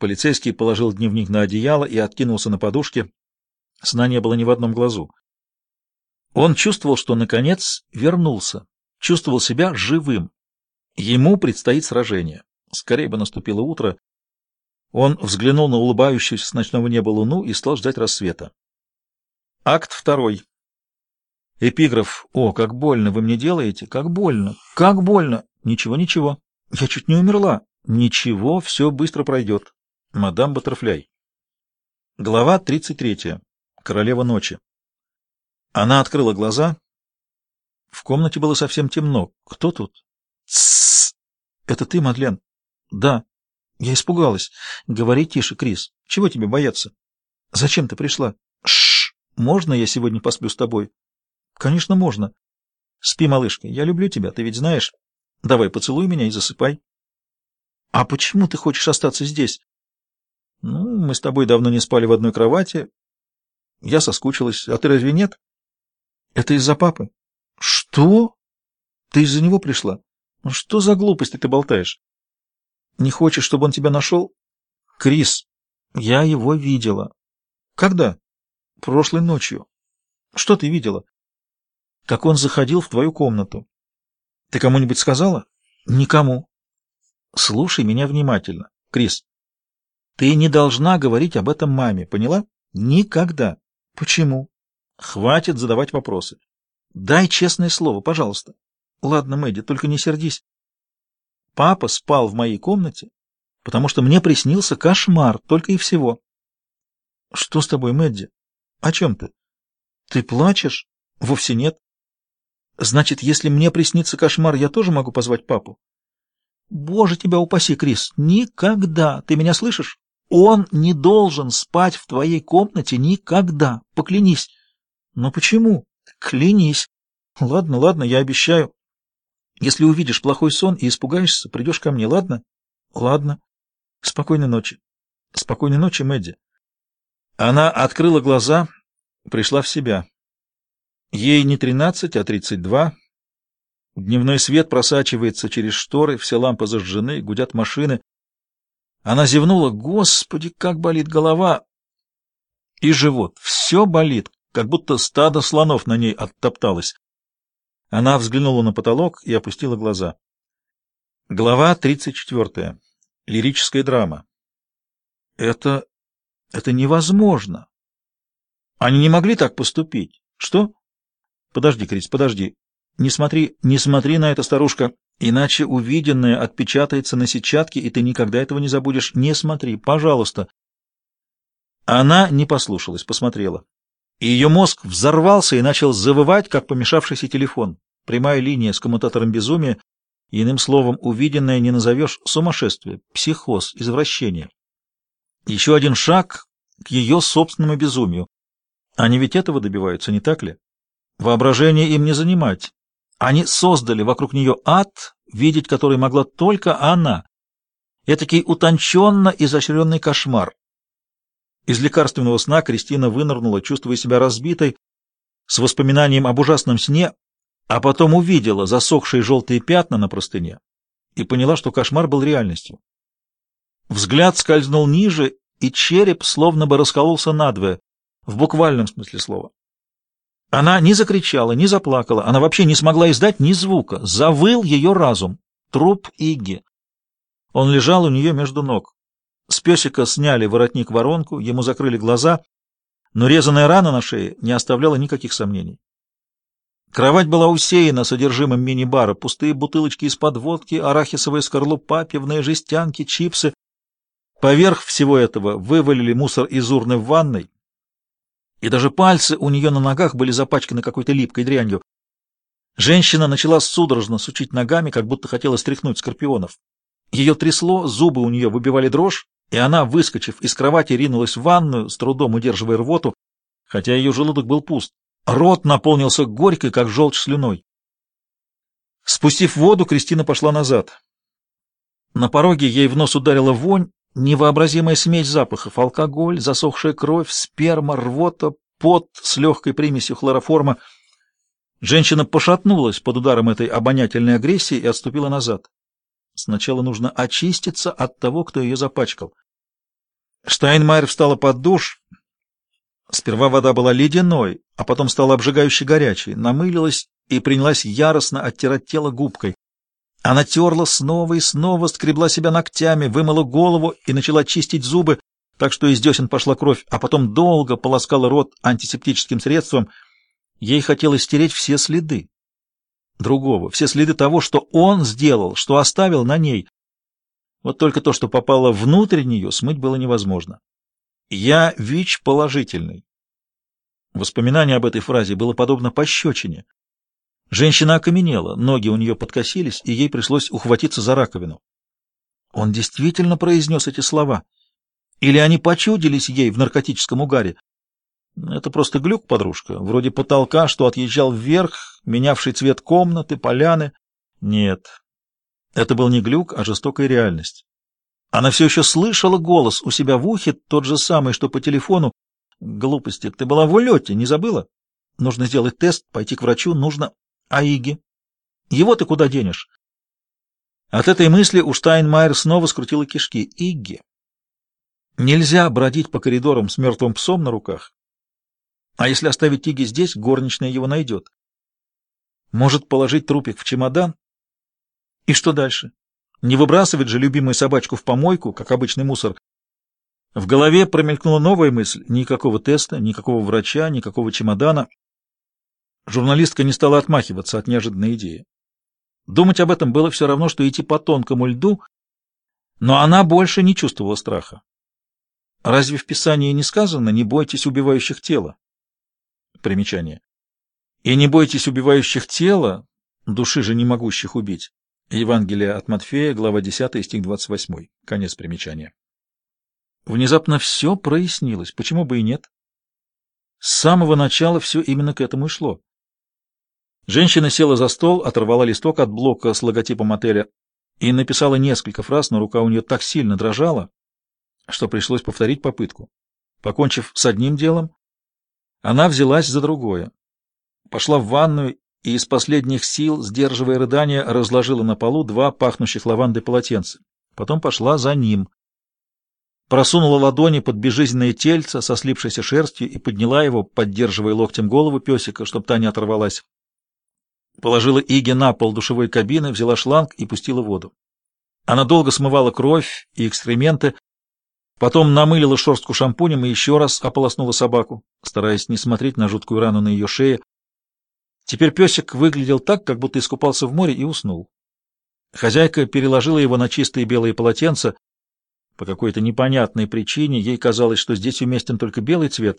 Полицейский положил дневник на одеяло и откинулся на подушке. Сна не было ни в одном глазу. Он чувствовал, что, наконец, вернулся, чувствовал себя живым. Ему предстоит сражение. Скорее бы наступило утро. Он взглянул на улыбающуюся с ночного неба луну и стал ждать рассвета. Акт второй. Эпиграф. «О, как больно вы мне делаете! Как больно! Как больно! Ничего, ничего! Я чуть не умерла! Ничего, все быстро пройдет!» Мадам Баттерфляй. Глава 33. Королева ночи. Она открыла глаза. В комнате было совсем темно. Кто тут? Тссс! Это ты, Мадлен? Да. Я испугалась. Говори тише, Крис. Чего тебе бояться? Зачем ты пришла? Шш! Можно я сегодня посплю с тобой? Конечно, можно. Спи, малышка. Я люблю тебя, ты ведь знаешь. Давай, поцелуй меня и засыпай. А почему ты хочешь остаться здесь? Ну, мы с тобой давно не спали в одной кровати. Я соскучилась. А ты разве нет? Это из-за папы. Что? Ты из-за него пришла? Ну что за глупости ты болтаешь? Не хочешь, чтобы он тебя нашел? Крис, я его видела. Когда? Прошлой ночью. Что ты видела? Как он заходил в твою комнату. Ты кому-нибудь сказала? Никому. Слушай меня внимательно, Крис. Ты не должна говорить об этом маме, поняла? Никогда. Почему? Хватит задавать вопросы. Дай честное слово, пожалуйста. Ладно, Мэдди, только не сердись. Папа спал в моей комнате, потому что мне приснился кошмар, только и всего. Что с тобой, Мэдди? О чем ты? Ты плачешь? Вовсе нет. Значит, если мне приснится кошмар, я тоже могу позвать папу? Боже тебя упаси, Крис, никогда. Ты меня слышишь? Он не должен спать в твоей комнате никогда. Поклянись. Но почему? Клянись. Ладно, ладно, я обещаю. Если увидишь плохой сон и испугаешься, придешь ко мне, ладно? Ладно. Спокойной ночи. Спокойной ночи, Мэдди. Она открыла глаза, пришла в себя. Ей не тринадцать, а тридцать два. Дневной свет просачивается через шторы, все лампы зажжены, гудят машины. Она зевнула. Господи, как болит голова! И живот. Все болит, как будто стадо слонов на ней оттопталось. Она взглянула на потолок и опустила глаза. Глава 34. Лирическая драма. Это... это невозможно. Они не могли так поступить. Что? Подожди, Крис, подожди. Не смотри, не смотри на это, старушка. Иначе увиденное отпечатается на сетчатке, и ты никогда этого не забудешь. Не смотри, пожалуйста. Она не послушалась, посмотрела. И ее мозг взорвался и начал завывать, как помешавшийся телефон. Прямая линия с коммутатором безумия, иным словом, увиденное не назовешь сумасшествие, психоз, извращение. Еще один шаг к ее собственному безумию. Они ведь этого добиваются, не так ли? Воображение им не занимать. Они создали вокруг нее ад, видеть который могла только она. Этакий утонченно изощренный кошмар. Из лекарственного сна Кристина вынырнула, чувствуя себя разбитой, с воспоминанием об ужасном сне, а потом увидела засохшие желтые пятна на простыне и поняла, что кошмар был реальностью. Взгляд скользнул ниже, и череп словно бы раскололся надвое, в буквальном смысле слова. Она не закричала, не заплакала, она вообще не смогла издать ни звука. Завыл ее разум. Труп Игги. Он лежал у нее между ног. С песика сняли воротник-воронку, ему закрыли глаза, но резаная рана на шее не оставляла никаких сомнений. Кровать была усеяна содержимым мини-бара, пустые бутылочки из-под водки, арахисовая скорлупа, пивные жестянки, чипсы. Поверх всего этого вывалили мусор из урны в ванной, и даже пальцы у нее на ногах были запачканы какой-то липкой дрянью. Женщина начала судорожно сучить ногами, как будто хотела стряхнуть скорпионов. Ее трясло, зубы у нее выбивали дрожь, и она, выскочив из кровати, ринулась в ванную, с трудом удерживая рвоту, хотя ее желудок был пуст. Рот наполнился горькой, как желчь слюной. Спустив воду, Кристина пошла назад. На пороге ей в нос ударила вонь, Невообразимая смесь запахов — алкоголь, засохшая кровь, сперма, рвота, пот с легкой примесью хлороформа. Женщина пошатнулась под ударом этой обонятельной агрессии и отступила назад. Сначала нужно очиститься от того, кто ее запачкал. Штайнмайер встала под душ. Сперва вода была ледяной, а потом стала обжигающе горячей, намылилась и принялась яростно оттирать тело губкой. Она терла снова и снова, скребла себя ногтями, вымыла голову и начала чистить зубы, так что из десен пошла кровь, а потом долго полоскала рот антисептическим средством. Ей хотелось стереть все следы другого, все следы того, что он сделал, что оставил на ней. Вот только то, что попало внутрь нее, смыть было невозможно. «Я ВИЧ положительный». Воспоминание об этой фразе было подобно пощечине. Женщина окаменела, ноги у нее подкосились, и ей пришлось ухватиться за раковину. Он действительно произнес эти слова. Или они почудились ей в наркотическом угаре? Это просто глюк, подружка, вроде потолка, что отъезжал вверх, менявший цвет комнаты, поляны. Нет, это был не глюк, а жестокая реальность. Она все еще слышала голос у себя в ухе, тот же самый, что по телефону. Глупости, ты была в улете, не забыла? Нужно сделать тест, пойти к врачу, нужно... А Иги? Его ты куда денешь? От этой мысли у Штайнмайер снова скрутила кишки. Игги. Нельзя бродить по коридорам с мертвым псом на руках. А если оставить Иги здесь, горничная его найдет. Может положить трупик в чемодан? И что дальше? Не выбрасывать же любимую собачку в помойку, как обычный мусор. В голове промелькнула новая мысль. Никакого теста, никакого врача, никакого чемодана. Журналистка не стала отмахиваться от неожиданной идеи. Думать об этом было все равно, что идти по тонкому льду, но она больше не чувствовала страха. Разве в Писании не сказано «не бойтесь убивающих тела»? Примечание. «И не бойтесь убивающих тела, души же не могущих убить». Евангелие от Матфея, глава 10, стих 28. Конец примечания. Внезапно все прояснилось. Почему бы и нет? С самого начала все именно к этому и шло. Женщина села за стол, оторвала листок от блока с логотипом отеля и написала несколько фраз, но рука у нее так сильно дрожала, что пришлось повторить попытку. Покончив с одним делом, она взялась за другое. Пошла в ванную и из последних сил, сдерживая рыдания, разложила на полу два пахнущих лавандой полотенца. Потом пошла за ним. Просунула ладони под безжизненное тельце со слипшейся шерстью и подняла его, поддерживая локтем голову песика, чтобы та не оторвалась. Положила Иги на пол душевой кабины, взяла шланг и пустила воду. Она долго смывала кровь и экскременты, потом намылила шерстку шампунем и еще раз ополоснула собаку, стараясь не смотреть на жуткую рану на ее шее. Теперь песик выглядел так, как будто искупался в море и уснул. Хозяйка переложила его на чистые белые полотенца. По какой-то непонятной причине ей казалось, что здесь уместен только белый цвет,